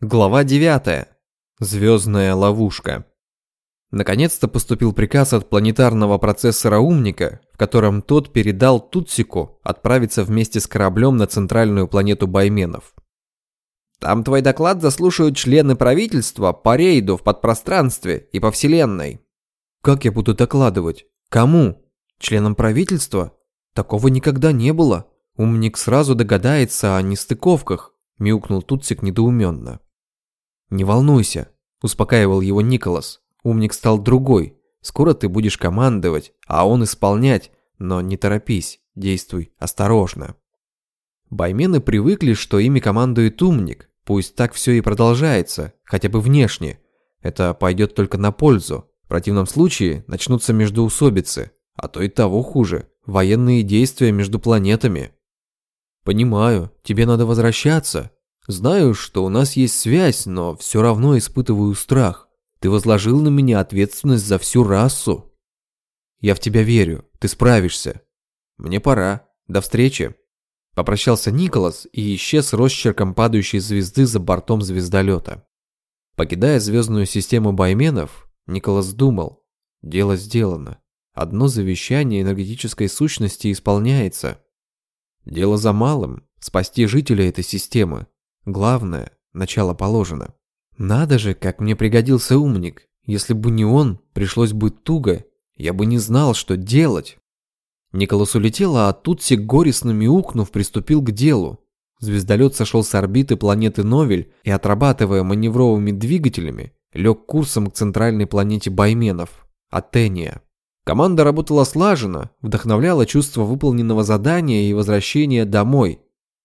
Глава 9. Звездная ловушка. Наконец-то поступил приказ от планетарного процессора умника, в котором тот передал Тутсику отправиться вместе с кораблем на центральную планету Байменов. Там твой доклад заслушают члены правительства по рейду в подпространстве и по вселенной. Как я буду докладывать? Кому? Членам правительства? Такого никогда не было. Умник сразу догадается о нестыковках, мяукнул Тутсик недоуменно. «Не волнуйся», – успокаивал его Николас. «Умник стал другой. Скоро ты будешь командовать, а он исполнять. Но не торопись, действуй осторожно». Баймены привыкли, что ими командует умник. Пусть так все и продолжается, хотя бы внешне. Это пойдет только на пользу. В противном случае начнутся междоусобицы, а то и того хуже. Военные действия между планетами. «Понимаю, тебе надо возвращаться», Знаю, что у нас есть связь, но все равно испытываю страх. Ты возложил на меня ответственность за всю расу. Я в тебя верю, ты справишься. Мне пора. До встречи. Попрощался Николас и исчез росчерком падающей звезды за бортом звездолета. Покидая звездную систему байменов, Николас думал, дело сделано. Одно завещание энергетической сущности исполняется. Дело за малым – спасти жителей этой системы, Главное, начало положено. Надо же, как мне пригодился умник. Если бы не он, пришлось бы туго. Я бы не знал, что делать. Николас улетел, а Тутсик, горестно мяукнув, приступил к делу. Звездолет сошел с орбиты планеты Новель и, отрабатывая маневровыми двигателями, лег курсом к центральной планете Байменов – Атения. Команда работала слаженно, вдохновляла чувство выполненного задания и возвращения домой.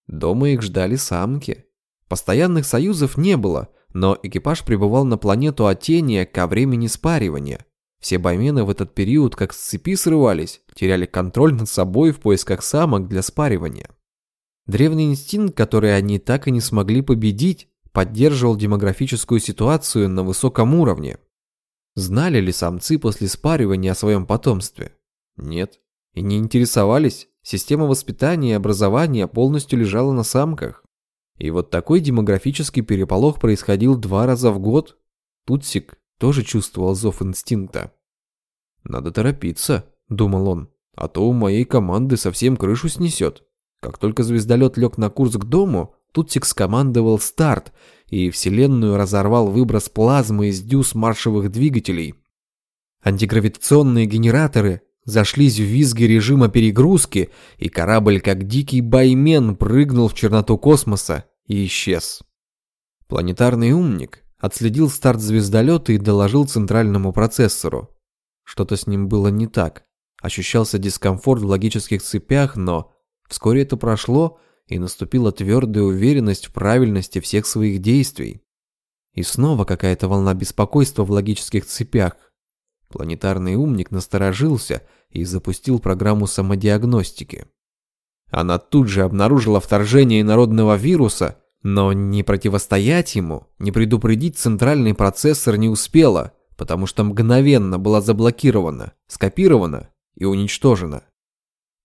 Дома их ждали самки. Постоянных союзов не было, но экипаж прибывал на планету Атения ко времени спаривания. Все баймены в этот период как с цепи срывались, теряли контроль над собой в поисках самок для спаривания. Древний инстинкт, который они так и не смогли победить, поддерживал демографическую ситуацию на высоком уровне. Знали ли самцы после спаривания о своем потомстве? Нет. И не интересовались. Система воспитания и образования полностью лежала на самках. И вот такой демографический переполох происходил два раза в год. Тутсик тоже чувствовал зов инстинкта. «Надо торопиться», — думал он, — «а то у моей команды совсем крышу снесет». Как только звездолет лег на курс к дому, Тутсик скомандовал старт, и Вселенную разорвал выброс плазмы из дюз маршевых двигателей. Антигравитационные генераторы зашлись в визге режима перегрузки, и корабль, как дикий баймен, прыгнул в черноту космоса и исчез. Планетарный умник отследил старт звездолета и доложил центральному процессору. Что-то с ним было не так. Ощущался дискомфорт в логических цепях, но вскоре это прошло, и наступила твердая уверенность в правильности всех своих действий. И снова какая-то волна беспокойства в логических цепях. Планетарный умник насторожился и запустил программу самодиагностики. Она тут же обнаружила вторжение инородного вируса, но не противостоять ему, не предупредить центральный процессор не успела, потому что мгновенно была заблокирована, скопирована и уничтожена.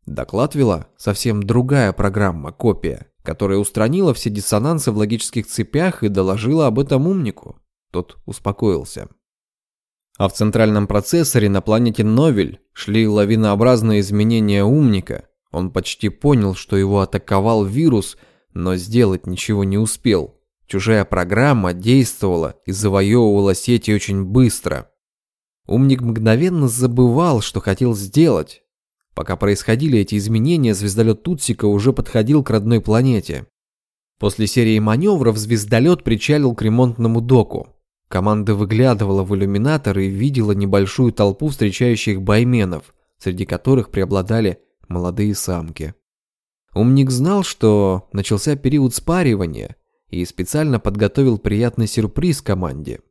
Доклад вела совсем другая программа, копия, которая устранила все диссонансы в логических цепях и доложила об этом умнику. Тот успокоился. А в центральном процессоре на планете Новель шли лавинообразные изменения умника. Он почти понял, что его атаковал вирус, но сделать ничего не успел. Чужая программа действовала и завоевывала сети очень быстро. Умник мгновенно забывал, что хотел сделать. Пока происходили эти изменения, звездолет Тутсика уже подходил к родной планете. После серии маневров звездолет причалил к ремонтному доку. Команда выглядывала в иллюминатор и видела небольшую толпу встречающих байменов, среди которых преобладали молодые самки. Умник знал, что начался период спаривания и специально подготовил приятный сюрприз команде.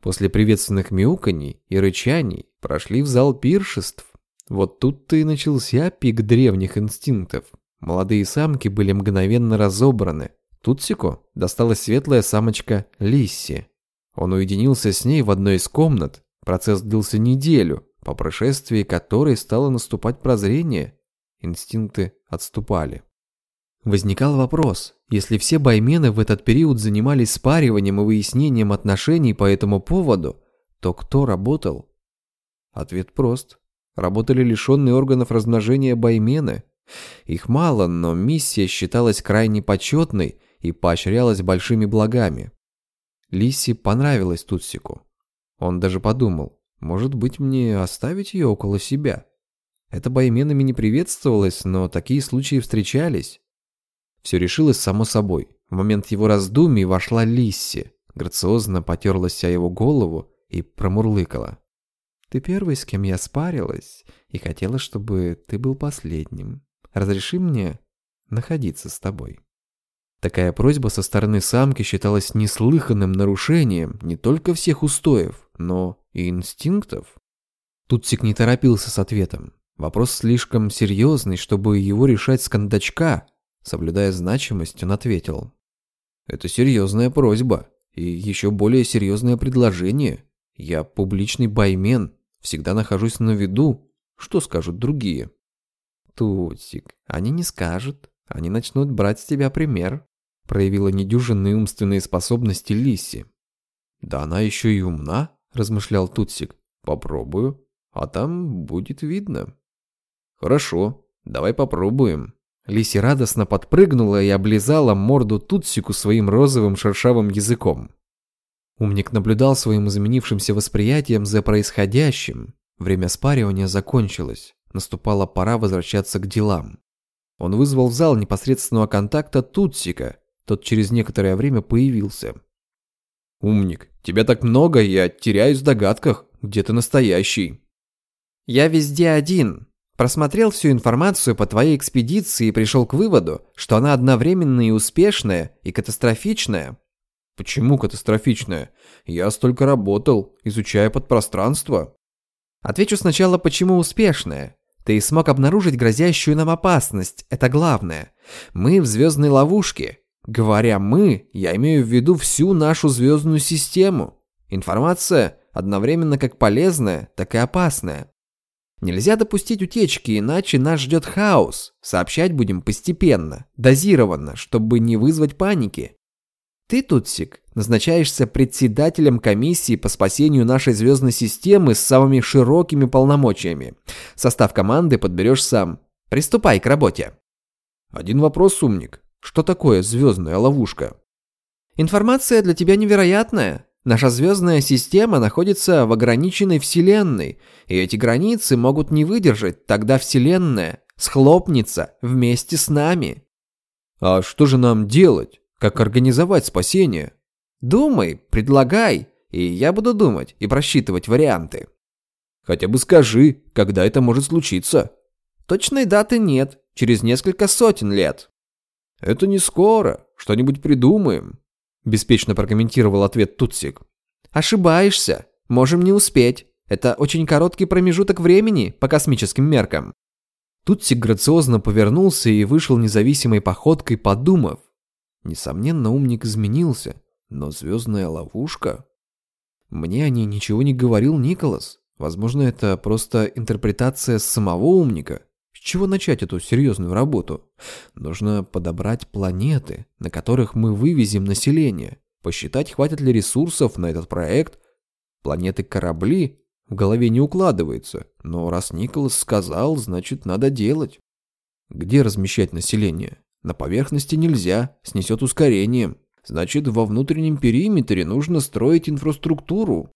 После приветственных мяуканий и рычаний прошли в зал пиршеств. Вот тут-то и начался пик древних инстинктов. Молодые самки были мгновенно разобраны. Тутсико досталась светлая самочка Лисси, он уединился с ней в одной из комнат. Процесс длился неделю, по прошествии которой стало наступать прозрение. Инстинкты отступали. Возникал вопрос, если все баймены в этот период занимались спариванием и выяснением отношений по этому поводу, то кто работал? Ответ прост. Работали лишенные органов размножения баймены. Их мало, но миссия считалась крайне почетной и поощрялась большими благами. Лисе понравилась Тутсику. Он даже подумал, может быть мне оставить ее около себя? Это байменами не приветствовалось, но такие случаи встречались. Все решилось само собой. В момент его раздумий вошла Лисси, грациозно потерлась о его голову и промурлыкала. «Ты первый, с кем я спарилась, и хотела, чтобы ты был последним. Разреши мне находиться с тобой». Такая просьба со стороны самки считалась неслыханным нарушением не только всех устоев, но и инстинктов. Тутсик не торопился с ответом. Вопрос слишком серьезный, чтобы его решать с кондачка, Соблюдая значимость, он ответил. «Это серьезная просьба и еще более серьезное предложение. Я публичный баймен, всегда нахожусь на виду. Что скажут другие?» «Тутик, они не скажут. Они начнут брать с тебя пример», проявила недюжинные умственные способности Лиси. «Да она еще и умна», размышлял Тутсик. «Попробую, а там будет видно». «Хорошо, давай попробуем», Лиси радостно подпрыгнула и облизала морду Тутсику своим розовым шершавым языком. Умник наблюдал своим изменившимся восприятием за происходящим. Время спаривания закончилось. Наступала пора возвращаться к делам. Он вызвал в зал непосредственного контакта Тутсика. Тот через некоторое время появился. «Умник, тебя так много, я теряюсь в догадках, где ты настоящий». «Я везде один», Просмотрел всю информацию по твоей экспедиции и пришел к выводу, что она одновременно и успешная, и катастрофичная. Почему катастрофичная? Я столько работал, изучая подпространство. Отвечу сначала, почему успешная. Ты смог обнаружить грозящую нам опасность, это главное. Мы в звездной ловушке. Говоря «мы», я имею в виду всю нашу звездную систему. Информация одновременно как полезная, так и опасная. Нельзя допустить утечки, иначе нас ждет хаос. Сообщать будем постепенно, дозированно, чтобы не вызвать паники. Ты, Тутсик, назначаешься председателем комиссии по спасению нашей звездной системы с самыми широкими полномочиями. Состав команды подберешь сам. Приступай к работе. Один вопрос, умник. Что такое звездная ловушка? Информация для тебя невероятная. Наша звездная система находится в ограниченной Вселенной, и эти границы могут не выдержать, тогда Вселенная схлопнется вместе с нами. А что же нам делать? Как организовать спасение? Думай, предлагай, и я буду думать и просчитывать варианты. Хотя бы скажи, когда это может случиться. Точной даты нет, через несколько сотен лет. Это не скоро, что-нибудь придумаем. Беспечно прокомментировал ответ Тутсик. Ошибаешься. Можем не успеть. Это очень короткий промежуток времени по космическим меркам. Тутсик грациозно повернулся и вышел независимой походкой, подумав. Несомненно, умник изменился, но звездная ловушка... Мне о ней ничего не говорил Николас. Возможно, это просто интерпретация самого умника чего начать эту серьезную работу? Нужно подобрать планеты, на которых мы вывезем население, посчитать, хватит ли ресурсов на этот проект. Планеты-корабли в голове не укладывается, но раз Николас сказал, значит надо делать. Где размещать население? На поверхности нельзя, снесет ускорением. Значит, во внутреннем периметре нужно строить инфраструктуру.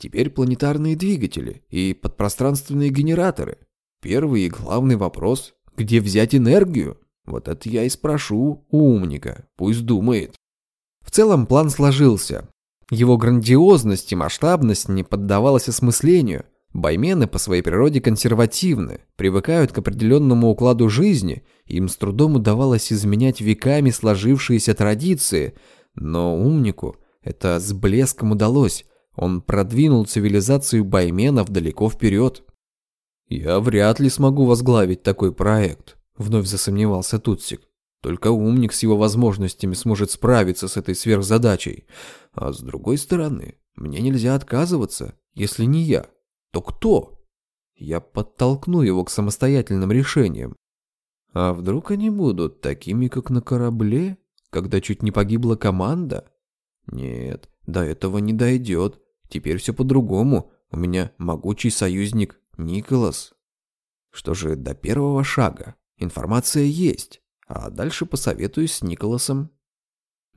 Теперь планетарные двигатели и подпространственные генераторы – Первый и главный вопрос – где взять энергию? Вот это я и спрошу у умника, пусть думает. В целом план сложился. Его грандиозность и масштабность не поддавалась осмыслению. Баймены по своей природе консервативны, привыкают к определенному укладу жизни, им с трудом удавалось изменять веками сложившиеся традиции, но умнику это с блеском удалось. Он продвинул цивилизацию байменов далеко вперед. «Я вряд ли смогу возглавить такой проект», — вновь засомневался Тутсик. «Только умник с его возможностями сможет справиться с этой сверхзадачей. А с другой стороны, мне нельзя отказываться. Если не я, то кто?» Я подтолкну его к самостоятельным решениям. А вдруг они будут такими, как на корабле, когда чуть не погибла команда? Нет, до этого не дойдет. Теперь все по-другому. У меня могучий союзник Николас. Что же до первого шага? Информация есть, а дальше посоветуюсь с Николасом.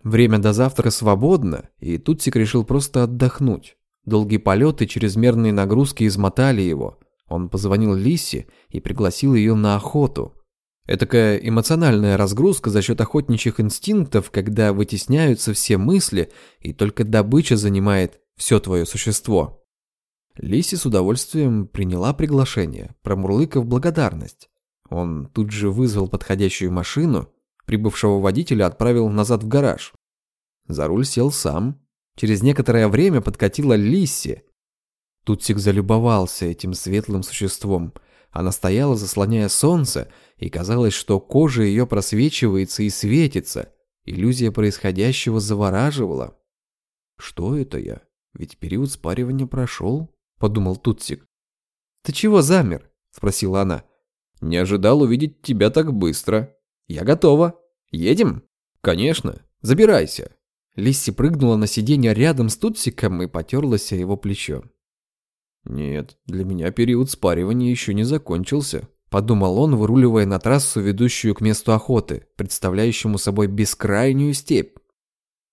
Время до завтра свободно, и Тутсик решил просто отдохнуть. Долгие полеты, чрезмерные нагрузки измотали его. Он позвонил Лисе и пригласил ее на охоту. Этакая эмоциональная разгрузка за счет охотничьих инстинктов, когда вытесняются все мысли, и только добыча занимает все твое существо. Лиси с удовольствием приняла приглашение, промурлыкав благодарность. Он тут же вызвал подходящую машину, прибывшего водителя отправил назад в гараж. За руль сел сам. Через некоторое время подкатила Лисси. Тутсик залюбовался этим светлым существом. Она стояла, заслоняя солнце, и казалось, что кожа ее просвечивается и светится. Иллюзия происходящего завораживала. «Что это я? Ведь период спаривания прошел», — подумал Тутсик. «Ты чего замер?» — спросила она. «Не ожидал увидеть тебя так быстро. Я готова. Едем?» «Конечно. Забирайся». Лисси прыгнула на сиденье рядом с Тутсиком и потерлась о его плечо. «Нет, для меня период спаривания еще не закончился», – подумал он, выруливая на трассу, ведущую к месту охоты, представляющему собой бескрайнюю степь.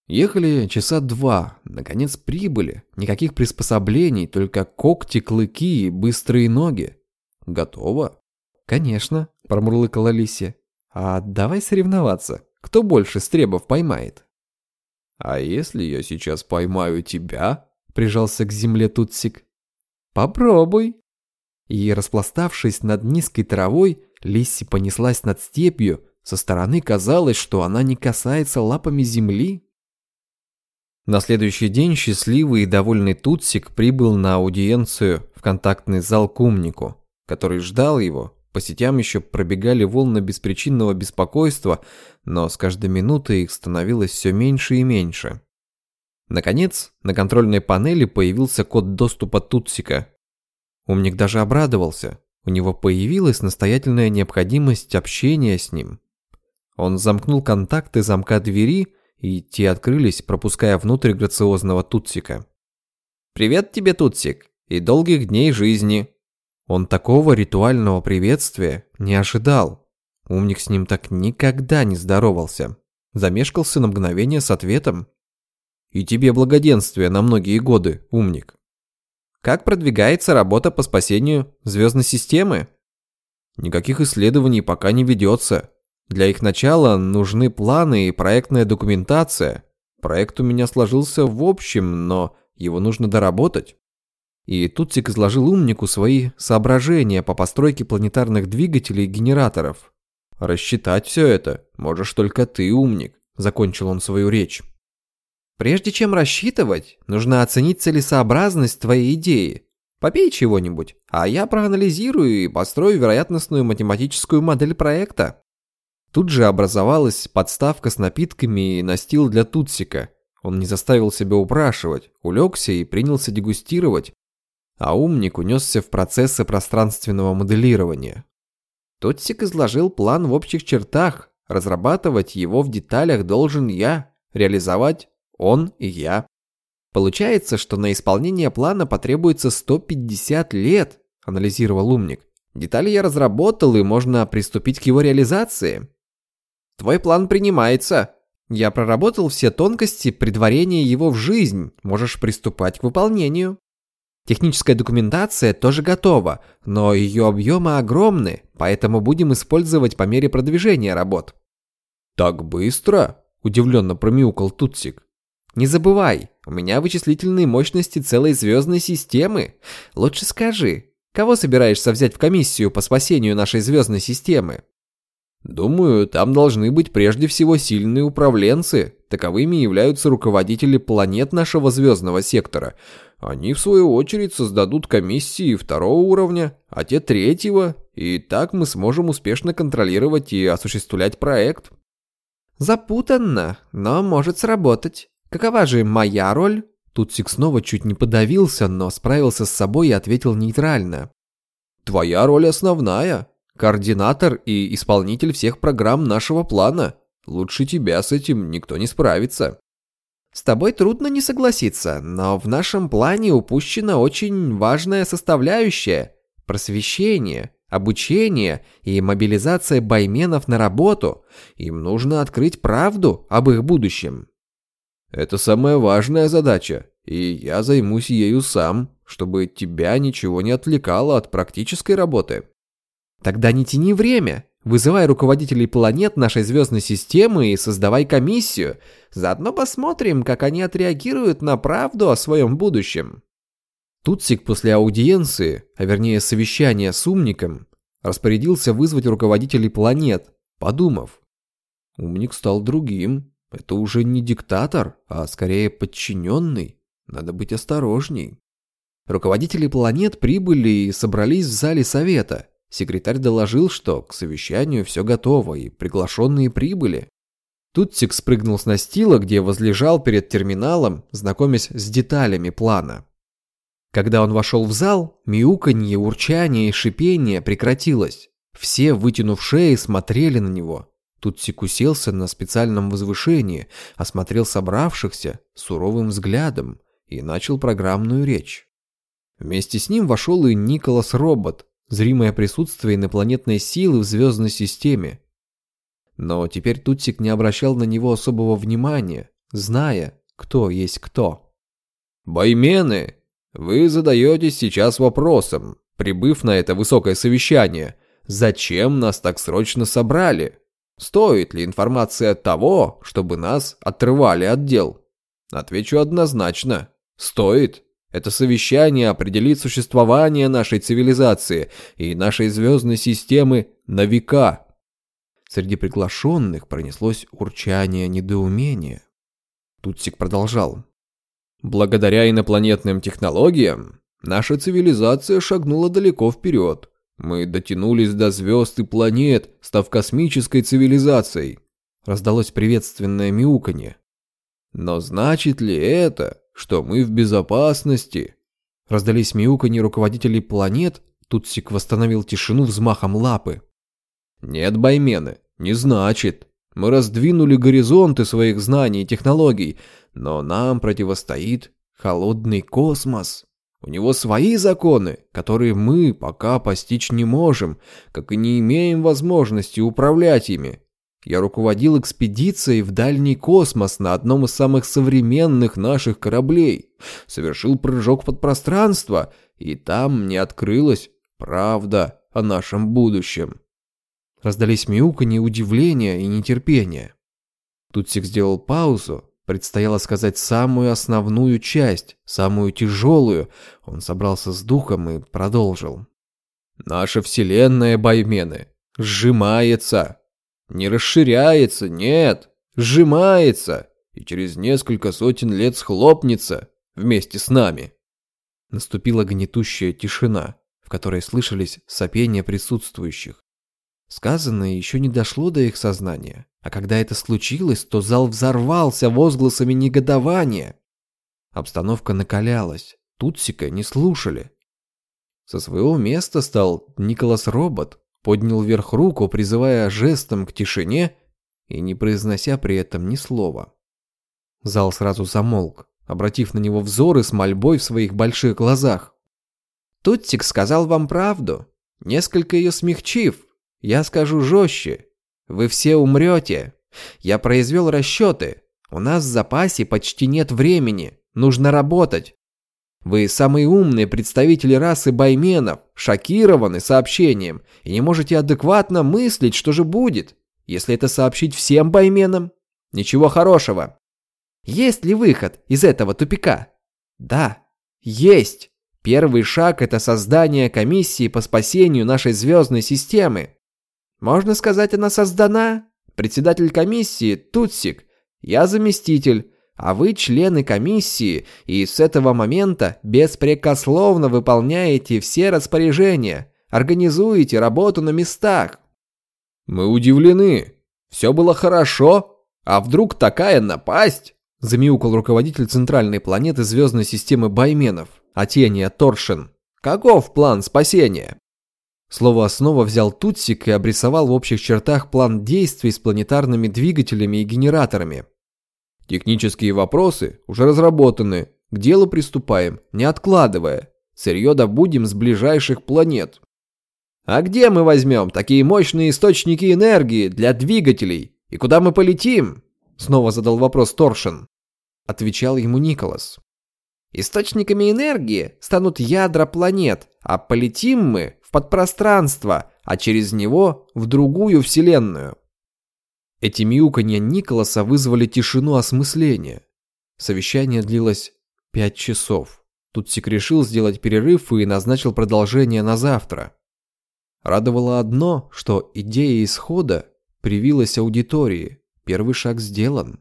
Ехали часа два, наконец прибыли. Никаких приспособлений, только когти, клыки и быстрые ноги. Готово? Конечно, промурлыкала Лисия. А давай соревноваться. Кто больше стребов поймает? А если я сейчас поймаю тебя? Прижался к земле Тутсик. Попробуй. И, распластавшись над низкой травой, Лисси понеслась над степью. Со стороны казалось, что она не касается лапами земли. На следующий день счастливый и довольный Тутсик прибыл на аудиенцию в контактный зал к умнику, который ждал его. По сетям еще пробегали волны беспричинного беспокойства, но с каждой минутой их становилось все меньше и меньше. Наконец, на контрольной панели появился код доступа Тутсика. Умник даже обрадовался. У него появилась настоятельная необходимость общения с ним. Он замкнул контакты замка двери и те открылись, пропуская внутрь грациозного Тутсика. «Привет тебе, Тутсик, и долгих дней жизни!» Он такого ритуального приветствия не ожидал. Умник с ним так никогда не здоровался. Замешкался на мгновение с ответом. «И тебе благоденствие на многие годы, умник!» «Как продвигается работа по спасению звездной системы?» «Никаких исследований пока не ведется. Для их начала нужны планы и проектная документация. Проект у меня сложился в общем, но его нужно доработать. И Тутсик изложил умнику свои соображения по постройке планетарных двигателей и генераторов. «Рассчитать все это можешь только ты, умник», – закончил он свою речь. «Прежде чем рассчитывать, нужно оценить целесообразность твоей идеи. Попей чего-нибудь, а я проанализирую и построю вероятностную математическую модель проекта». Тут же образовалась подставка с напитками и настил для Тутсика. Он не заставил себя упрашивать, улегся и принялся дегустировать, а умник унесся в процессы пространственного моделирования. Тутсик изложил план в общих чертах, разрабатывать его в деталях должен я, реализовать он и я. Получается, что на исполнение плана потребуется 150 лет, анализировал умник. Детали я разработал, и можно приступить к его реализации. Твой план принимается. Я проработал все тонкости предварения его в жизнь. Можешь приступать к выполнению. Техническая документация тоже готова, но ее объемы огромны, поэтому будем использовать по мере продвижения работ. Так быстро? Удивленно промяукал Тутсик. Не забывай, у меня вычислительные мощности целой звездной системы. Лучше скажи, кого собираешься взять в комиссию по спасению нашей звездной системы? Думаю, там должны быть прежде всего сильные управленцы. Таковыми являются руководители планет нашего звездного сектора. Они, в свою очередь, создадут комиссии второго уровня, а те третьего, и так мы сможем успешно контролировать и осуществлять проект. Запутанно, но может сработать. Какова же моя роль? Тутсик снова чуть не подавился, но справился с собой и ответил нейтрально. Твоя роль основная. Координатор и исполнитель всех программ нашего плана. Лучше тебя с этим никто не справится. С тобой трудно не согласиться, но в нашем плане упущена очень важная составляющая – просвещение, обучение и мобилизация байменов на работу. Им нужно открыть правду об их будущем. Это самая важная задача, и я займусь ею сам, чтобы тебя ничего не отвлекало от практической работы. Тогда не тяни время, Вызывай руководителей планет нашей звездной системы и создавай комиссию. Заодно посмотрим, как они отреагируют на правду о своем будущем. Тутсик после аудиенции, а вернее совещания с умником, распорядился вызвать руководителей планет, подумав. Умник стал другим. Это уже не диктатор, а скорее подчиненный. Надо быть осторожней. Руководители планет прибыли и собрались в зале совета – Секретарь доложил, что к совещанию все готово и приглашенные прибыли. Тутсик спрыгнул с настила, где возлежал перед терминалом, знакомясь с деталями плана. Когда он вошел в зал, мяуканье, урчание и шипение прекратилось. Все, вытянув шеи, смотрели на него. Тутсик уселся на специальном возвышении, осмотрел собравшихся суровым взглядом и начал программную речь. Вместе с ним вошел и Николас Робот, зримое присутствие инопланетной силы в звездной системе. Но теперь Тутсик не обращал на него особого внимания, зная, кто есть кто. «Баймены, вы задаетесь сейчас вопросом, прибыв на это высокое совещание, зачем нас так срочно собрали? Стоит ли информация того, чтобы нас отрывали от дел? Отвечу однозначно. Стоит. Это совещание определит существование нашей цивилизации и нашей звездной системы на века. Среди приглашенных пронеслось урчание недоумения. Тутсик продолжал. Благодаря инопланетным технологиям наша цивилизация шагнула далеко вперед. Мы дотянулись до звезд и планет, став космической цивилизацией. Раздалось приветственное мяуканье. Но значит ли это, что мы в безопасности. Раздались мяуканье руководителей планет, Тутсик восстановил тишину взмахом лапы. Нет, баймены, не значит. Мы раздвинули горизонты своих знаний и технологий, но нам противостоит холодный космос. У него свои законы, которые мы пока постичь не можем, как и не имеем возможности управлять ими. Я руководил экспедицией в дальний космос на одном из самых современных наших кораблей. Совершил прыжок под пространство, и там мне открылась правда о нашем будущем. Раздались мяуканье, удивление и нетерпение. Тутсик сделал паузу. Предстояло сказать самую основную часть, самую тяжелую. Он собрался с духом и продолжил. «Наша вселенная, баймены, сжимается, не расширяется, нет, сжимается и через несколько сотен лет схлопнется вместе с нами. Наступила гнетущая тишина, в которой слышались сопения присутствующих. Сказанное еще не дошло до их сознания, а когда это случилось, то зал взорвался возгласами негодования. Обстановка накалялась, Тутсика не слушали. Со своего места стал Николас Робот, поднял вверх руку, призывая жестом к тишине и не произнося при этом ни слова. Зал сразу замолк, обратив на него взоры с мольбой в своих больших глазах. «Тутсик сказал вам правду, несколько ее смягчив. Я скажу жестче. Вы все умрете. Я произвел расчеты. У нас в запасе почти нет времени. Нужно работать. Вы самые умные представители расы байменов, шокированы сообщением и не можете адекватно мыслить, что же будет, если это сообщить всем байменам. Ничего хорошего. Есть ли выход из этого тупика? Да, есть. Первый шаг – это создание комиссии по спасению нашей звездной системы. Можно сказать, она создана. Председатель комиссии – Тутсик. Я заместитель а вы члены комиссии и с этого момента беспрекословно выполняете все распоряжения, организуете работу на местах. Мы удивлены. Все было хорошо, а вдруг такая напасть? Замяукал руководитель центральной планеты звездной системы Байменов, Атения Торшин. Каков план спасения? Слово «основа» взял Тутсик и обрисовал в общих чертах план действий с планетарными двигателями и генераторами. Технические вопросы уже разработаны. К делу приступаем, не откладывая. Сырье добудем с ближайших планет. А где мы возьмем такие мощные источники энергии для двигателей? И куда мы полетим? Снова задал вопрос Торшин. Отвечал ему Николас. Источниками энергии станут ядра планет, а полетим мы в подпространство, а через него в другую вселенную. Эти мяуканья Николаса вызвали тишину осмысления. Совещание длилось пять часов. Тутсик решил сделать перерыв и назначил продолжение на завтра. Радовало одно, что идея исхода привилась аудитории. Первый шаг сделан.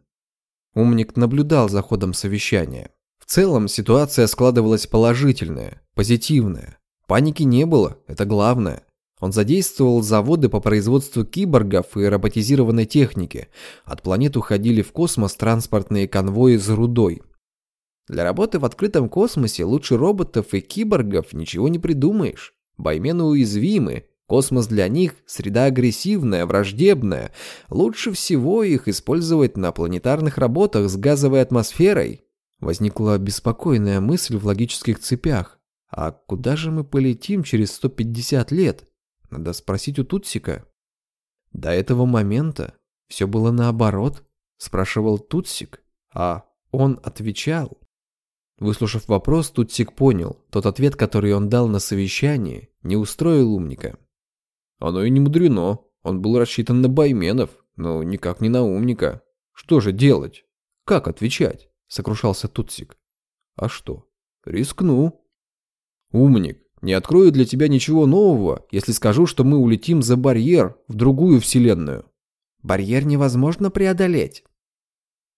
Умник наблюдал за ходом совещания. В целом ситуация складывалась положительная, позитивная. Паники не было, это главное. Он задействовал заводы по производству киборгов и роботизированной техники. От планет уходили в космос транспортные конвои с рудой. Для работы в открытом космосе лучше роботов и киборгов ничего не придумаешь. Баймены уязвимы, Космос для них – среда агрессивная, враждебная. Лучше всего их использовать на планетарных работах с газовой атмосферой. Возникла беспокойная мысль в логических цепях. А куда же мы полетим через 150 лет? Надо спросить у Тутсика. До этого момента все было наоборот, спрашивал Тутсик, а он отвечал. Выслушав вопрос, Тутсик понял, тот ответ, который он дал на совещании, не устроил умника. Оно и не мудрено. Он был рассчитан на байменов, но никак не на умника. Что же делать? Как отвечать? Сокрушался Тутсик. А что? Рискну. Умник, не открою для тебя ничего нового, если скажу, что мы улетим за барьер в другую вселенную. Барьер невозможно преодолеть.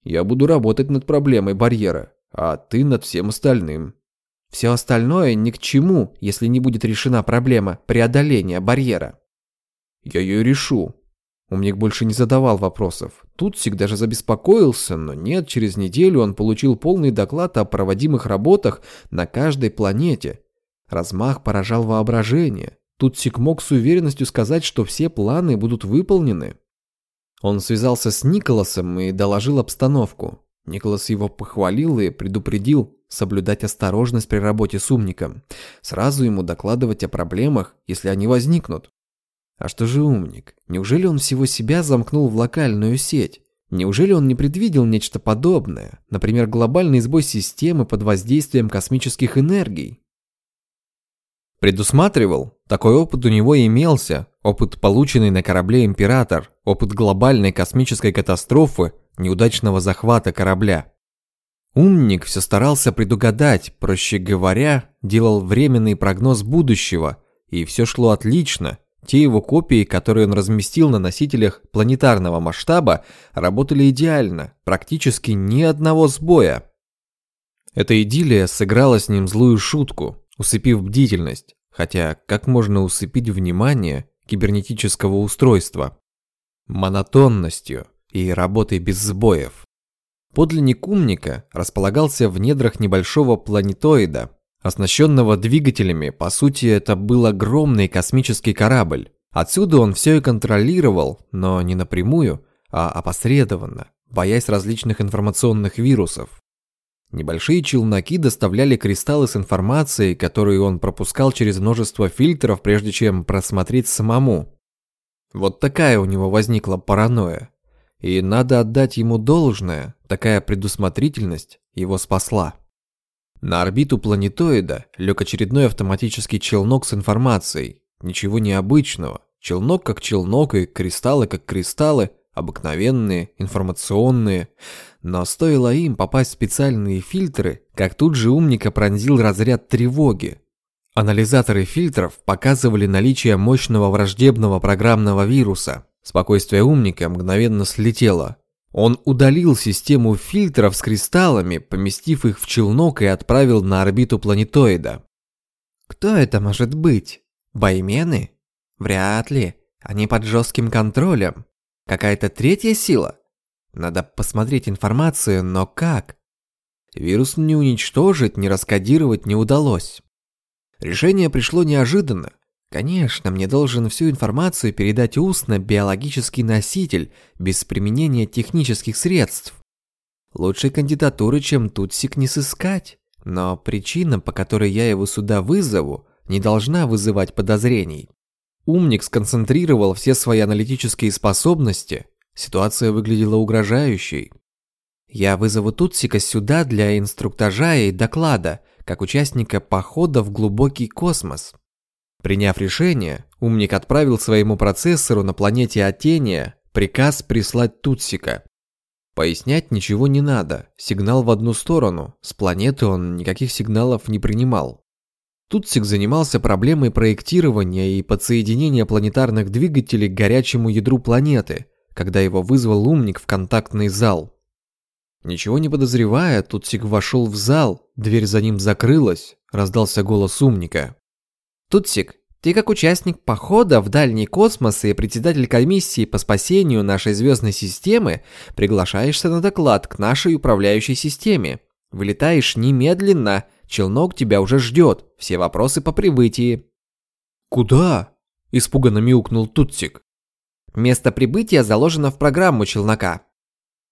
Я буду работать над проблемой барьера, а ты над всем остальным. Все остальное ни к чему, если не будет решена проблема преодоления барьера. Я ее решу. Умник больше не задавал вопросов. Тутсик даже забеспокоился, но нет, через неделю он получил полный доклад о проводимых работах на каждой планете. Размах поражал воображение. Тутсик мог с уверенностью сказать, что все планы будут выполнены. Он связался с Николасом и доложил обстановку. Николас его похвалил и предупредил соблюдать осторожность при работе с умником. Сразу ему докладывать о проблемах, если они возникнут. А что же умник? Неужели он всего себя замкнул в локальную сеть? Неужели он не предвидел нечто подобное? Например, глобальный сбой системы под воздействием космических энергий? Предусматривал? Такой опыт у него имелся. Опыт, полученный на корабле «Император». Опыт глобальной космической катастрофы, неудачного захвата корабля. Умник все старался предугадать, проще говоря, делал временный прогноз будущего, и все шло отлично – те его копии, которые он разместил на носителях планетарного масштаба, работали идеально, практически ни одного сбоя. Эта идиллия сыграла с ним злую шутку, усыпив бдительность, хотя как можно усыпить внимание кибернетического устройства? Монотонностью и работой без сбоев. Подлинник умника располагался в недрах небольшого планетоида, Оснащенного двигателями, по сути, это был огромный космический корабль. Отсюда он все и контролировал, но не напрямую, а опосредованно, боясь различных информационных вирусов. Небольшие челноки доставляли кристаллы с информацией, которую он пропускал через множество фильтров, прежде чем просмотреть самому. Вот такая у него возникла паранойя. И надо отдать ему должное, такая предусмотрительность его спасла. На орбиту планетоида лег очередной автоматический челнок с информацией. Ничего необычного. Челнок как челнок и кристаллы как кристаллы, обыкновенные, информационные. Но стоило им попасть в специальные фильтры, как тут же умника пронзил разряд тревоги. Анализаторы фильтров показывали наличие мощного враждебного программного вируса. Спокойствие умника мгновенно слетело. Он удалил систему фильтров с кристаллами, поместив их в челнок и отправил на орбиту планетоида. Кто это может быть? Баймены? Вряд ли. Они под жестким контролем. Какая-то третья сила? Надо посмотреть информацию, но как? Вирус не уничтожить, не раскодировать не удалось. Решение пришло неожиданно. Конечно, мне должен всю информацию передать устно биологический носитель, без применения технических средств. Лучшей кандидатуры, чем Тутсик, не сыскать. Но причина, по которой я его сюда вызову, не должна вызывать подозрений. Умник сконцентрировал все свои аналитические способности. Ситуация выглядела угрожающей. Я вызову Тутсика сюда для инструктажа и доклада, как участника похода в глубокий космос. Приняв решение, умник отправил своему процессору на планете Атения приказ прислать Тутсика. Пояснять ничего не надо, сигнал в одну сторону, с планеты он никаких сигналов не принимал. Тутсик занимался проблемой проектирования и подсоединения планетарных двигателей к горячему ядру планеты, когда его вызвал умник в контактный зал. Ничего не подозревая, Тутсик вошел в зал, дверь за ним закрылась, раздался голос умника. Тутсик, ты как участник похода в дальний космос и председатель комиссии по спасению нашей звездной системы приглашаешься на доклад к нашей управляющей системе. Вылетаешь немедленно, челнок тебя уже ждет, все вопросы по прибытии. «Куда?» – испуганно мяукнул Тутсик. Место прибытия заложено в программу челнока.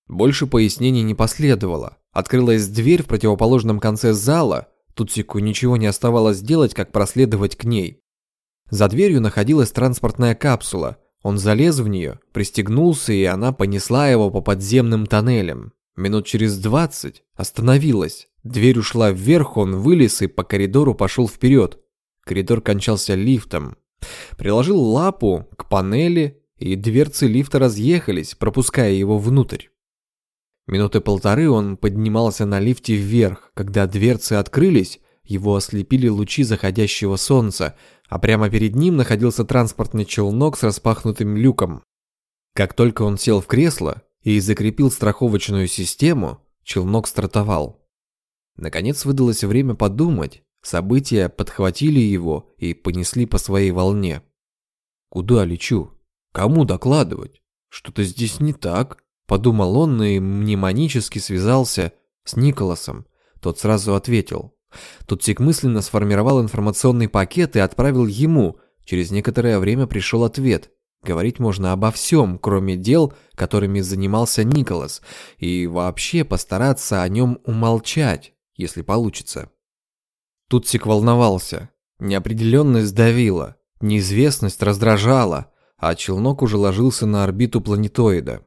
Больше пояснений не последовало. Открылась дверь в противоположном конце зала, Тутсику ничего не оставалось делать, как проследовать к ней. За дверью находилась транспортная капсула. Он залез в нее, пристегнулся, и она понесла его по подземным тоннелям. Минут через двадцать остановилась. Дверь ушла вверх, он вылез и по коридору пошел вперед. Коридор кончался лифтом. Приложил лапу к панели, и дверцы лифта разъехались, пропуская его внутрь. Минуты полторы он поднимался на лифте вверх. Когда дверцы открылись, его ослепили лучи заходящего солнца, а прямо перед ним находился транспортный челнок с распахнутым люком. Как только он сел в кресло и закрепил страховочную систему, челнок стартовал. Наконец выдалось время подумать, события подхватили его и понесли по своей волне. Куда лечу? Кому докладывать? Что-то здесь не так. Подумал он и мнемонически связался с Николасом. Тот сразу ответил. Тутсик мысленно сформировал информационный пакет и отправил ему. Через некоторое время пришел ответ. Говорить можно обо всем, кроме дел, которыми занимался Николас, и вообще постараться о нем умолчать, если получится. Тутсик волновался. Неопределенность давила, неизвестность раздражала, а челнок уже ложился на орбиту планетоида.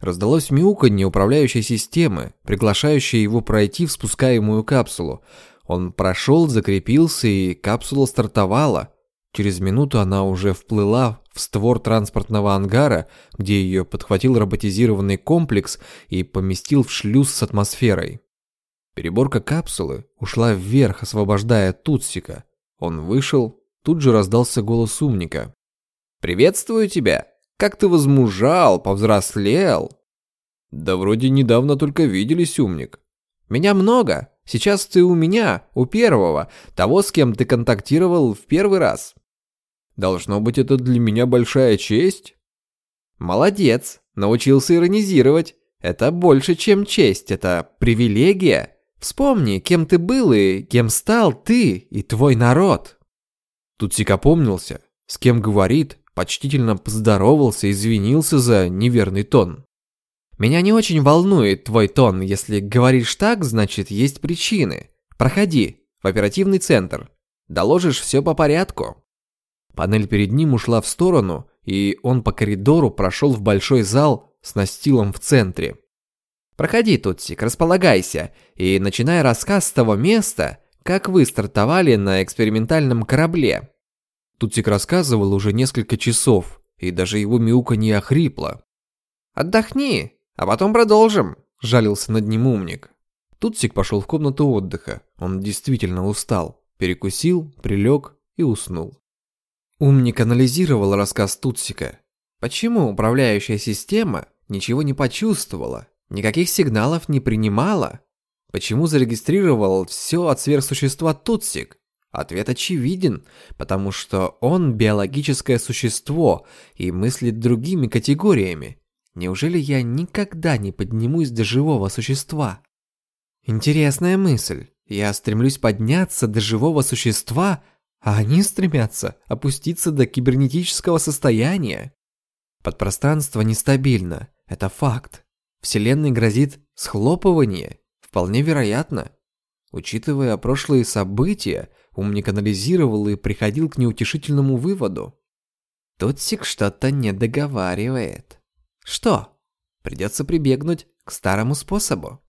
Раздалось мяуканье управляющей системы, приглашающее его пройти в спускаемую капсулу. Он прошел, закрепился, и капсула стартовала. Через минуту она уже вплыла в створ транспортного ангара, где ее подхватил роботизированный комплекс и поместил в шлюз с атмосферой. Переборка капсулы ушла вверх, освобождая Тутсика. Он вышел, тут же раздался голос умника. «Приветствую тебя!» Как ты возмужал, повзрослел. Да вроде недавно только виделись, умник. Меня много. Сейчас ты у меня, у первого, того, с кем ты контактировал в первый раз. Должно быть, это для меня большая честь. Молодец, научился иронизировать. Это больше, чем честь, это привилегия. Вспомни, кем ты был и кем стал ты и твой народ. Тутсик опомнился, с кем говорит, почтительно поздоровался, извинился за неверный тон. «Меня не очень волнует твой тон. Если говоришь так, значит, есть причины. Проходи в оперативный центр. Доложишь все по порядку». Панель перед ним ушла в сторону, и он по коридору прошел в большой зал с настилом в центре. «Проходи, Тутсик, располагайся, и начинай рассказ с того места, как вы стартовали на экспериментальном корабле. Тутик рассказывал уже несколько часов, и даже его мяука не охрипло. «Отдохни, а потом продолжим», – жалился над ним умник. Тутсик пошел в комнату отдыха. Он действительно устал. Перекусил, прилег и уснул. Умник анализировал рассказ Тутсика. Почему управляющая система ничего не почувствовала, никаких сигналов не принимала? Почему зарегистрировал все от сверхсущества Тутсик? Ответ очевиден, потому что он биологическое существо и мыслит другими категориями. Неужели я никогда не поднимусь до живого существа? Интересная мысль. Я стремлюсь подняться до живого существа, а они стремятся опуститься до кибернетического состояния. Подпространство нестабильно, это факт. Вселенной грозит схлопывание, вполне вероятно. Учитывая прошлые события, умник анализировал и приходил к неутешительному выводу. Тутсик что-то не договаривает. Что? Придется прибегнуть к старому способу.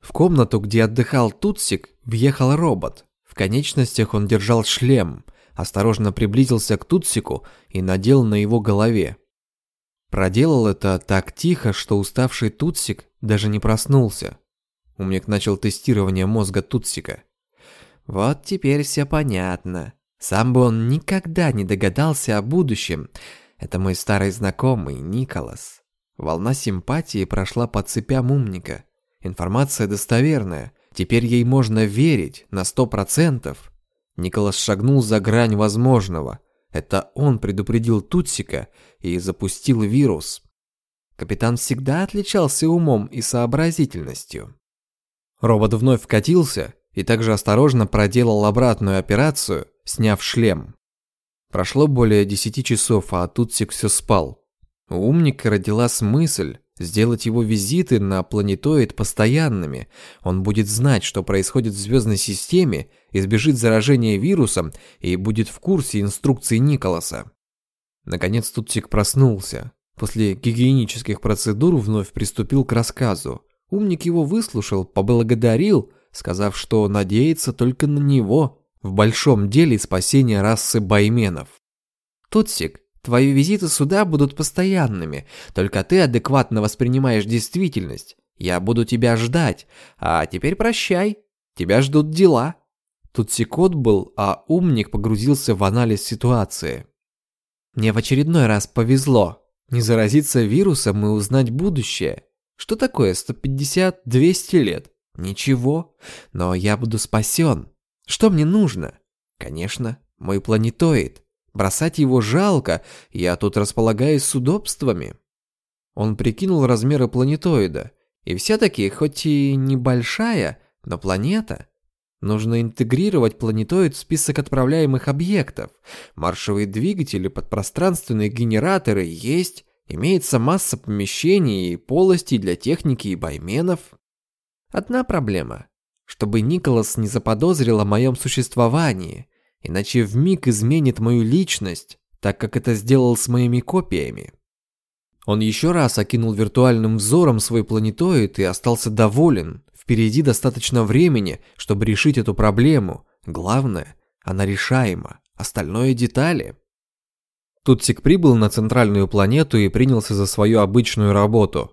В комнату, где отдыхал Тутсик, въехал робот. В конечностях он держал шлем, осторожно приблизился к Тутсику и надел на его голове. Проделал это так тихо, что уставший Тутсик даже не проснулся. Умник начал тестирование мозга Тутсика. Вот теперь все понятно. Сам бы он никогда не догадался о будущем. Это мой старый знакомый, Николас. Волна симпатии прошла по цепям умника. Информация достоверная. Теперь ей можно верить на сто процентов. Николас шагнул за грань возможного. Это он предупредил Тутсика и запустил вирус. Капитан всегда отличался умом и сообразительностью. Робот вновь вкатился и также осторожно проделал обратную операцию, сняв шлем. Прошло более десяти часов, а Тутсик все спал. У умника родилась мысль сделать его визиты на планетоид постоянными. Он будет знать, что происходит в звездной системе, избежит заражения вирусом и будет в курсе инструкций Николаса. Наконец Тутсик проснулся. После гигиенических процедур вновь приступил к рассказу. Умник его выслушал, поблагодарил, сказав, что надеется только на него в большом деле спасения расы байменов. «Тутсик, твои визиты сюда будут постоянными, только ты адекватно воспринимаешь действительность. Я буду тебя ждать, а теперь прощай, тебя ждут дела». Тутсик отбыл, а умник погрузился в анализ ситуации. «Мне в очередной раз повезло. Не заразиться вирусом и узнать будущее. Что такое 150-200 лет? Ничего. Но я буду спасен. Что мне нужно? Конечно, мой планетоид. Бросать его жалко, я тут располагаюсь с удобствами. Он прикинул размеры планетоида. И все-таки, хоть и небольшая, но планета. Нужно интегрировать планетоид в список отправляемых объектов. Маршевые двигатели, подпространственные генераторы есть. Имеется масса помещений и полостей для техники и байменов. Одна проблема чтобы Николас не заподозрил о моем существовании, иначе вмиг изменит мою личность, так как это сделал с моими копиями. Он еще раз окинул виртуальным взором свой планетоид и остался доволен. Впереди достаточно времени, чтобы решить эту проблему. Главное, она решаема. Остальное детали. Тутсик прибыл на центральную планету и принялся за свою обычную работу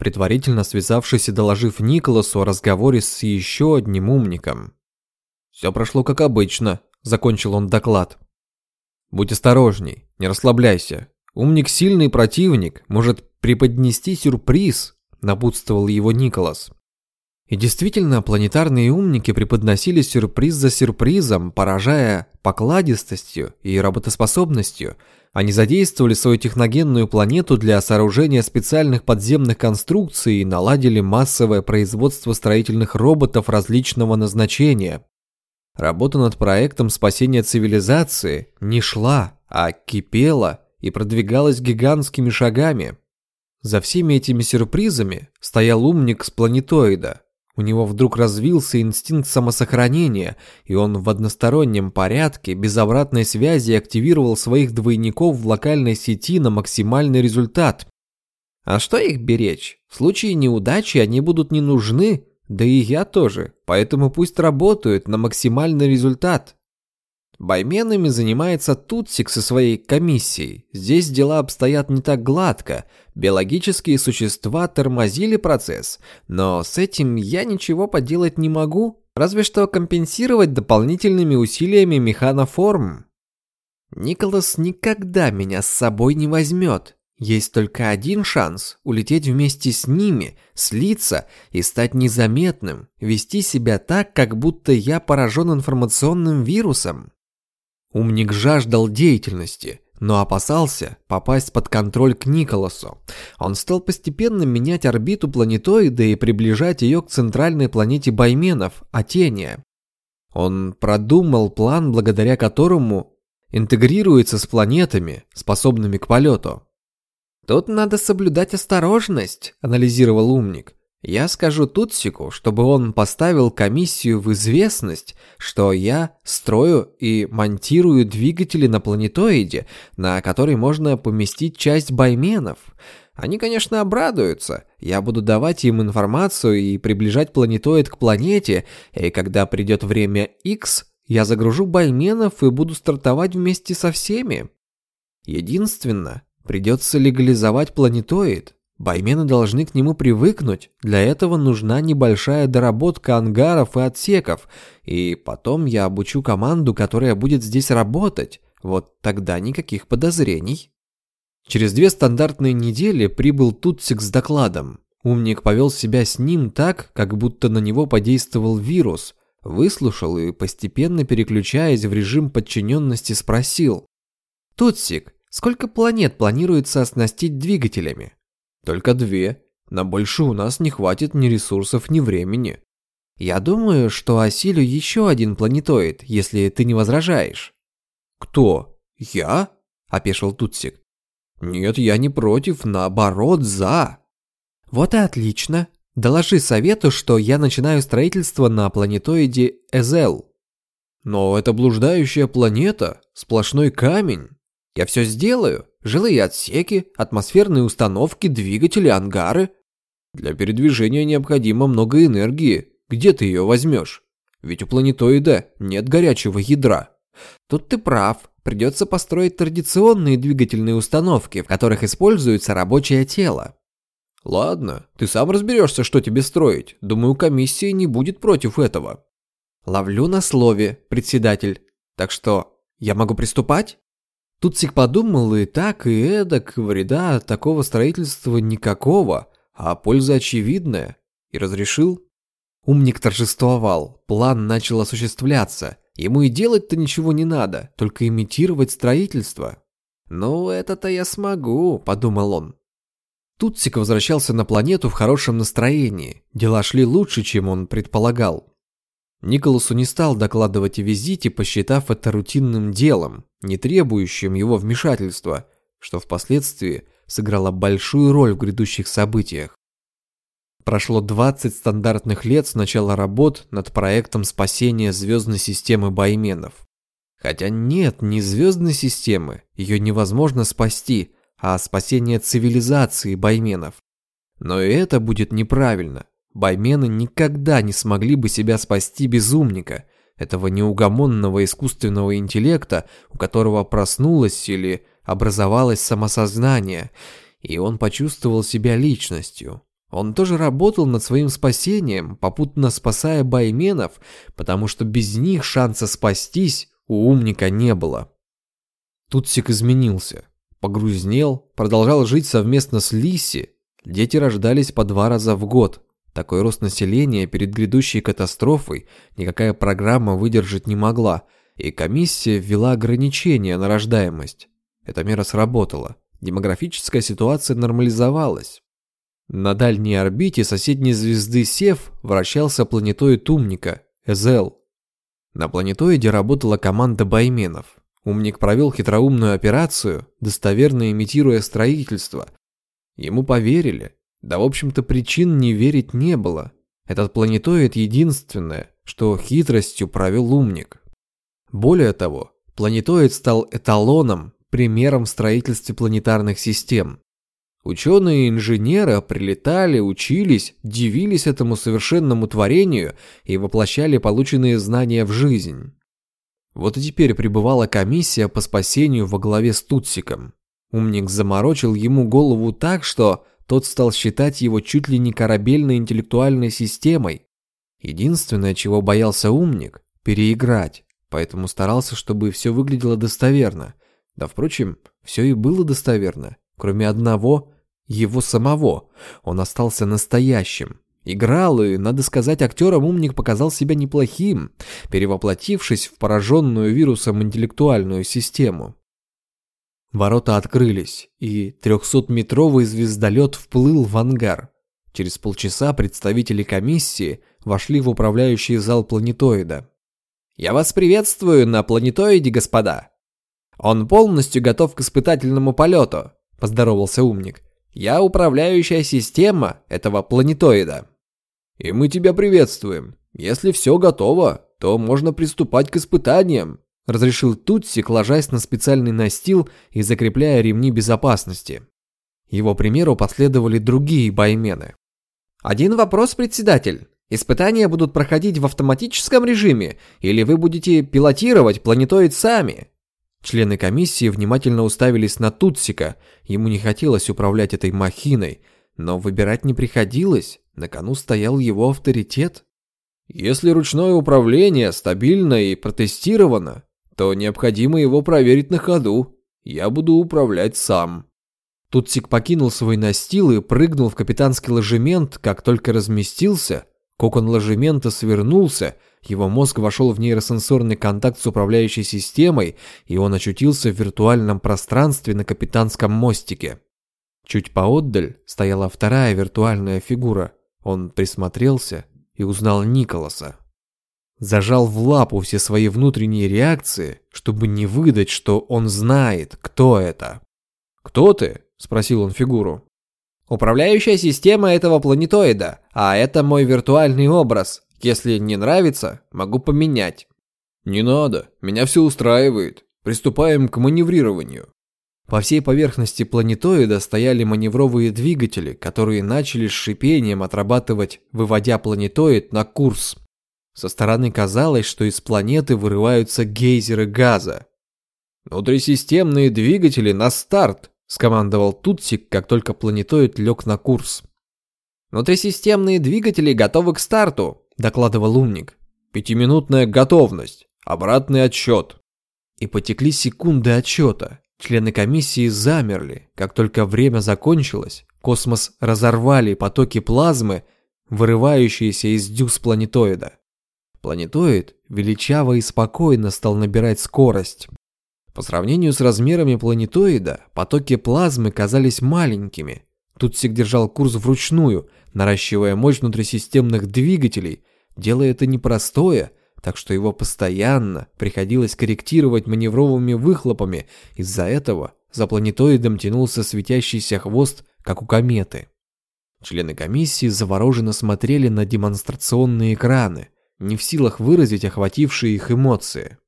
предварительно связавшись и доложив Николасу о разговоре с еще одним умником. «Все прошло как обычно», — закончил он доклад. «Будь осторожней, не расслабляйся. Умник сильный противник, может преподнести сюрприз», — напутствовал его Николас. И действительно, планетарные умники преподносили сюрприз за сюрпризом, поражая покладистостью и работоспособностью — они задействовали свою техногенную планету для сооружения специальных подземных конструкций и наладили массовое производство строительных роботов различного назначения. Работа над проектом спасения цивилизации не шла, а кипела и продвигалась гигантскими шагами. За всеми этими сюрпризами стоял умник с планетоида, у него вдруг развился инстинкт самосохранения, и он в одностороннем порядке, без обратной связи активировал своих двойников в локальной сети на максимальный результат. А что их беречь? В случае неудачи они будут не нужны, да и я тоже, поэтому пусть работают на максимальный результат. Байменами занимается Тутсик со своей комиссией. Здесь дела обстоят не так гладко. Биологические существа тормозили процесс, но с этим я ничего поделать не могу, разве что компенсировать дополнительными усилиями механоформ. Николас никогда меня с собой не возьмет. Есть только один шанс – улететь вместе с ними, слиться и стать незаметным, вести себя так, как будто я поражен информационным вирусом. Умник жаждал деятельности, но опасался попасть под контроль к Николасу. Он стал постепенно менять орбиту планетоида и приближать ее к центральной планете Байменов, Атения. Он продумал план, благодаря которому интегрируется с планетами, способными к полету. «Тут надо соблюдать осторожность», — анализировал умник. «Я скажу Тутсику, чтобы он поставил комиссию в известность, что я строю и монтирую двигатели на планетоиде, на который можно поместить часть байменов. Они, конечно, обрадуются. Я буду давать им информацию и приближать планетоид к планете, и когда придет время X, я загружу байменов и буду стартовать вместе со всеми. Единственно, придется легализовать планетоид. Баймены должны к нему привыкнуть. Для этого нужна небольшая доработка ангаров и отсеков. И потом я обучу команду, которая будет здесь работать. Вот тогда никаких подозрений. Через две стандартные недели прибыл Тутсик с докладом. Умник повел себя с ним так, как будто на него подействовал вирус. Выслушал и, постепенно переключаясь в режим подчиненности, спросил. «Тутсик, сколько планет планируется оснастить двигателями?» «Только две. На больше у нас не хватит ни ресурсов, ни времени». «Я думаю, что осилю еще один планетоид, если ты не возражаешь». «Кто? Я?» – опешил Тутсик. «Нет, я не против, наоборот, за». «Вот и отлично. Доложи совету, что я начинаю строительство на планетоиде Эзел». «Но это блуждающая планета, сплошной камень. Я все сделаю. Жилые отсеки, атмосферные установки, двигатели, ангары. Для передвижения необходимо много энергии. Где ты ее возьмешь? Ведь у планетоида нет горячего ядра». «Тут ты прав придется построить традиционные двигательные установки, в которых используется рабочее тело. Ладно, ты сам разберешься, что тебе строить. Думаю, комиссия не будет против этого. Ловлю на слове, председатель. Так что, я могу приступать? Тутсик подумал и так, и эдак, вреда от такого строительства никакого, а польза очевидная, и разрешил. Умник торжествовал, план начал осуществляться, Ему и делать-то ничего не надо, только имитировать строительство. «Ну, это-то я смогу», — подумал он. Тутсик возвращался на планету в хорошем настроении. Дела шли лучше, чем он предполагал. Николасу не стал докладывать о визите, посчитав это рутинным делом, не требующим его вмешательства, что впоследствии сыграло большую роль в грядущих событиях. Прошло 20 стандартных лет с начала работ над проектом спасения звездной системы Байменов. Хотя нет, не звездной системы, ее невозможно спасти, а спасение цивилизации Байменов. Но и это будет неправильно. Баймены никогда не смогли бы себя спасти без умника, этого неугомонного искусственного интеллекта, у которого проснулось или образовалось самосознание, и он почувствовал себя личностью. Он тоже работал над своим спасением, попутно спасая байменов, потому что без них шанса спастись у умника не было. Тутсик изменился, погрузнел, продолжал жить совместно с Лиси. Дети рождались по два раза в год. Такой рост населения перед грядущей катастрофой никакая программа выдержать не могла, и комиссия ввела ограничения на рождаемость. Эта мера сработала. Демографическая ситуация нормализовалась. На дальней орбите соседней звезды Сев вращался планетоид Умника, Эзел. На планетоиде работала команда байменов. Умник провел хитроумную операцию, достоверно имитируя строительство. Ему поверили. Да, в общем-то, причин не верить не было. Этот планетоид единственное, что хитростью провел умник. Более того, планетоид стал эталоном, примером в строительстве планетарных систем. Ученые и инженеры прилетали, учились, дивились этому совершенному творению и воплощали полученные знания в жизнь. Вот и теперь прибывала комиссия по спасению во главе с Тутсиком. Умник заморочил ему голову так, что тот стал считать его чуть ли не корабельной интеллектуальной системой. Единственное, чего боялся умник – переиграть, поэтому старался, чтобы все выглядело достоверно. Да, впрочем, все и было достоверно кроме одного, его самого. Он остался настоящим. Играл, и, надо сказать, актером умник показал себя неплохим, перевоплотившись в пораженную вирусом интеллектуальную систему. Ворота открылись, и трехсотметровый звездолет вплыл в ангар. Через полчаса представители комиссии вошли в управляющий зал планетоида. «Я вас приветствую на планетоиде, господа!» «Он полностью готов к испытательному полету», – поздоровался умник. «Я управляющая система этого планетоида». «И мы тебя приветствуем. Если все готово, то можно приступать к испытаниям», – разрешил Тутсик, ложась на специальный настил и закрепляя ремни безопасности. Его примеру последовали другие баймены. «Один вопрос, председатель. Испытания будут проходить в автоматическом режиме, или вы будете пилотировать планетоид сами?» Члены комиссии внимательно уставились на Тутсика. Ему не хотелось управлять этой махиной, но выбирать не приходилось. На кону стоял его авторитет. Если ручное управление стабильно и протестировано, то необходимо его проверить на ходу. Я буду управлять сам. Тутсик покинул свой настил и прыгнул в капитанский ложемент, как только разместился. Кокон ложемента свернулся, его мозг вошел в нейросенсорный контакт с управляющей системой, и он очутился в виртуальном пространстве на капитанском мостике. Чуть поотдаль стояла вторая виртуальная фигура. Он присмотрелся и узнал Николаса. Зажал в лапу все свои внутренние реакции, чтобы не выдать, что он знает, кто это. «Кто ты?» – спросил он фигуру. «Управляющая система этого планетоида, а это мой виртуальный образ. Если не нравится, могу поменять». «Не надо, меня все устраивает. Приступаем к маневрированию». По всей поверхности планетоида стояли маневровые двигатели, которые начали с шипением отрабатывать, выводя планетоид на курс. Со стороны казалось, что из планеты вырываются гейзеры газа. «Внутрисистемные двигатели на старт!» – скомандовал Тутсик, как только планетоид лег на курс. «Внутрисистемные двигатели готовы к старту!» – докладывал умник. «Пятиминутная готовность. Обратный отсчет». И потекли секунды отсчета. Члены комиссии замерли. Как только время закончилось, космос разорвали потоки плазмы, вырывающиеся из дюз планетоида. Планетоид величаво и спокойно стал набирать скорость. По сравнению с размерами планетоида, потоки плазмы казались маленькими. Тутсик держал курс вручную, наращивая мощь внутрисистемных двигателей, делая это непростое, так что его постоянно приходилось корректировать маневровыми выхлопами, из-за этого за планетоидом тянулся светящийся хвост, как у кометы. Члены комиссии завороженно смотрели на демонстрационные экраны, не в силах выразить охватившие их эмоции.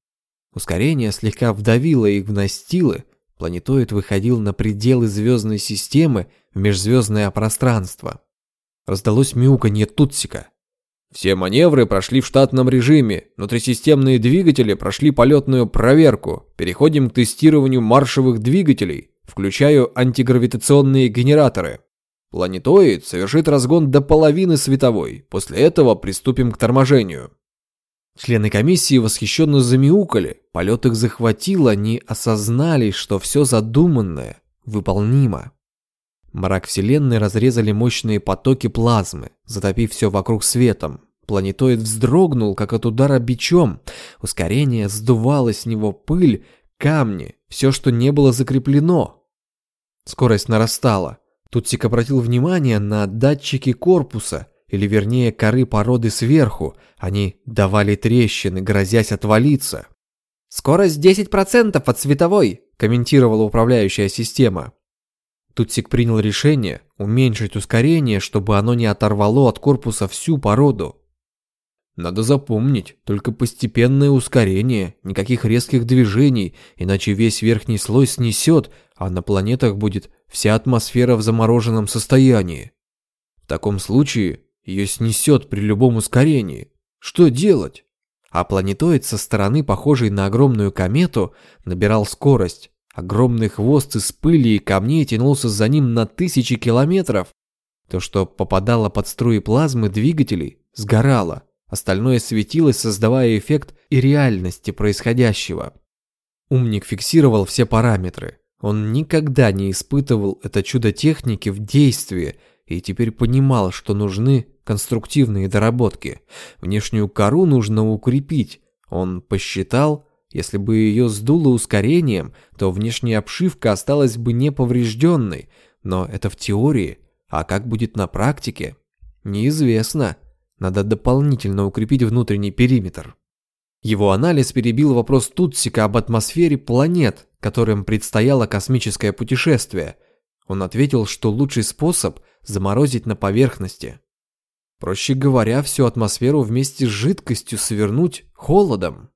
Ускорение слегка вдавило их в настилы, планетоид выходил на пределы звездной системы в межзвездное пространство. Раздалось мяуканье Тутсика. Все маневры прошли в штатном режиме, внутрисистемные двигатели прошли полетную проверку. Переходим к тестированию маршевых двигателей. Включаю антигравитационные генераторы. Планетоид совершит разгон до половины световой. После этого приступим к торможению. Члены комиссии восхищенно замяукали. Полет их захватил, они осознали, что все задуманное выполнимо. Мрак Вселенной разрезали мощные потоки плазмы, затопив все вокруг светом. Планетоид вздрогнул, как от удара бичом. Ускорение сдувало с него пыль, камни, все, что не было закреплено. Скорость нарастала. Тутсик обратил внимание на датчики корпуса, или вернее коры породы сверху. Они давали трещины, грозясь отвалиться. «Скорость 10% от световой», комментировала управляющая система. Тутсик принял решение уменьшить ускорение, чтобы оно не оторвало от корпуса всю породу. Надо запомнить, только постепенное ускорение, никаких резких движений, иначе весь верхний слой снесет, а на планетах будет вся атмосфера в замороженном состоянии. В таком случае ее снесет при любом ускорении. Что делать? А планетоид со стороны, похожий на огромную комету, набирал скорость, Огромный хвост из пыли и камней тянулся за ним на тысячи километров. То, что попадало под струи плазмы двигателей, сгорало. Остальное светилось, создавая эффект и реальности происходящего. Умник фиксировал все параметры. Он никогда не испытывал это чудо техники в действии и теперь понимал, что нужны конструктивные доработки. Внешнюю кору нужно укрепить. Он посчитал, если бы ее сдуло ускорением, то внешняя обшивка осталась бы неповрежденной, но это в теории, а как будет на практике? Неизвестно. Надо дополнительно укрепить внутренний периметр. Его анализ перебил вопрос Тутсика об атмосфере планет, которым предстояло космическое путешествие. Он ответил, что лучший способ – заморозить на поверхности. Проще говоря, всю атмосферу вместе с жидкостью свернуть холодом.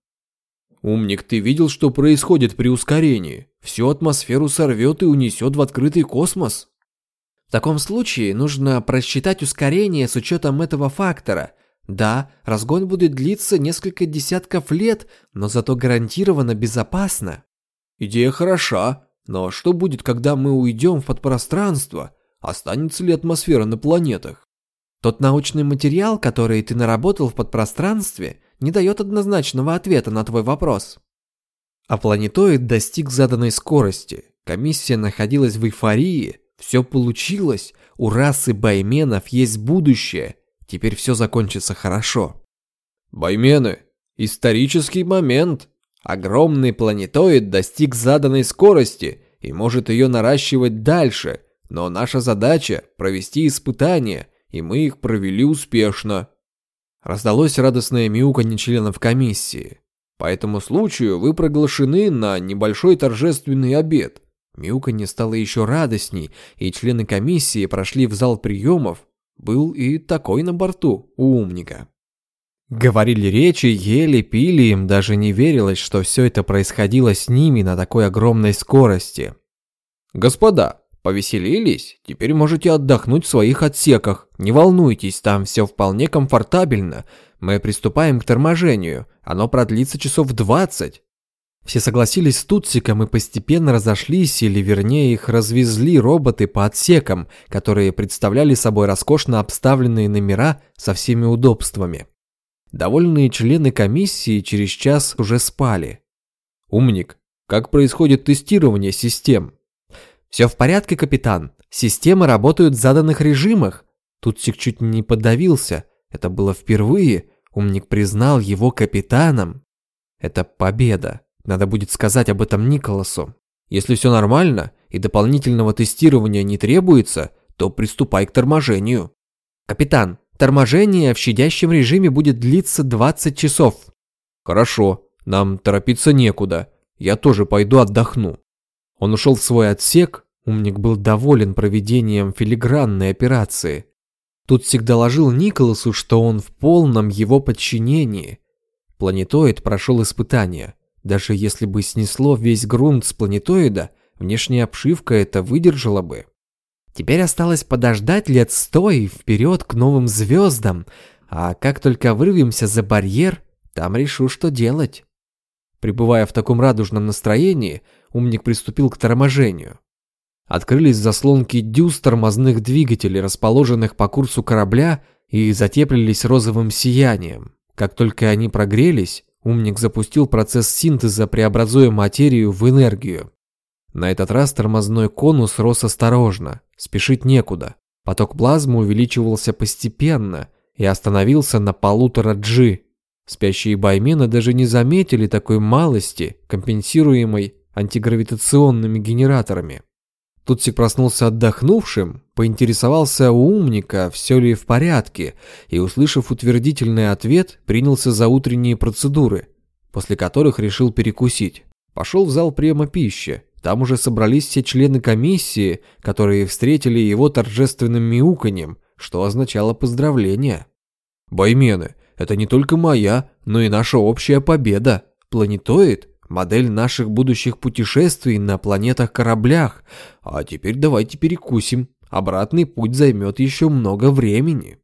Умник, ты видел, что происходит при ускорении? Всю атмосферу сорвет и унесет в открытый космос. В таком случае нужно просчитать ускорение с учетом этого фактора – да, разгон будет длиться несколько десятков лет, но зато гарантированно безопасно. Идея хороша, но что будет, когда мы уйдем в подпространство? Останется ли атмосфера на планетах? Тот научный материал, который ты наработал в подпространстве, не дает однозначного ответа на твой вопрос. А планетоид достиг заданной скорости. Комиссия находилась в эйфории. Все получилось. У расы байменов есть будущее. Теперь все закончится хорошо. Баймены, исторический момент. Огромный планетоид достиг заданной скорости и может ее наращивать дальше, но наша задача – провести испытания, и мы их провели успешно. Раздалось радостное мяуканье членов комиссии. По этому случаю вы приглашены на небольшой торжественный обед. Мяуканье стало еще радостней, и члены комиссии прошли в зал приемов, был и такой на борту у умника. Говорили речи, ели, пили, им даже не верилось, что все это происходило с ними на такой огромной скорости. «Господа, повеселились? Теперь можете отдохнуть в своих отсеках. Не волнуйтесь, там все вполне комфортабельно. Мы приступаем к торможению. Оно продлится часов двадцать. Все согласились с Тутсиком и постепенно разошлись, или вернее их развезли роботы по отсекам, которые представляли собой роскошно обставленные номера со всеми удобствами. Довольные члены комиссии через час уже спали. «Умник, как происходит тестирование систем?» «Все в порядке, капитан. Системы работают в заданных режимах». Тутсик чуть не подавился. Это было впервые. Умник признал его капитаном. Это победа. Надо будет сказать об этом Николасу. Если все нормально и дополнительного тестирования не требуется, то приступай к торможению. Капитан, торможение в щадящем режиме будет длиться 20 часов. Хорошо, нам торопиться некуда. Я тоже пойду отдохну. Он ушел в свой отсек, умник был доволен проведением филигранной операции. Тут всегда доложил Николасу, что он в полном его подчинении. Планетоид прошел испытание – даже если бы снесло весь грунт с планетоида, внешняя обшивка это выдержала бы. Теперь осталось подождать лет сто и вперед к новым звездам, а как только вырвемся за барьер, там решу, что делать. Пребывая в таком радужном настроении, умник приступил к торможению. Открылись заслонки дюз тормозных двигателей, расположенных по курсу корабля, и затеплились розовым сиянием. Как только они прогрелись, Умник запустил процесс синтеза, преобразуя материю в энергию. На этот раз тормозной конус рос осторожно, спешить некуда. Поток плазмы увеличивался постепенно и остановился на полутора G. Спящие баймены даже не заметили такой малости, компенсируемой антигравитационными генераторами. Тутсик проснулся отдохнувшим, поинтересовался у умника, все ли в порядке, и, услышав утвердительный ответ, принялся за утренние процедуры, после которых решил перекусить. Пошел в зал приема пищи. Там уже собрались все члены комиссии, которые встретили его торжественным мяуканьем, что означало поздравление. «Баймены, это не только моя, но и наша общая победа. Планетоид модель наших будущих путешествий на планетах-кораблях. А теперь давайте перекусим. Обратный путь займет еще много времени.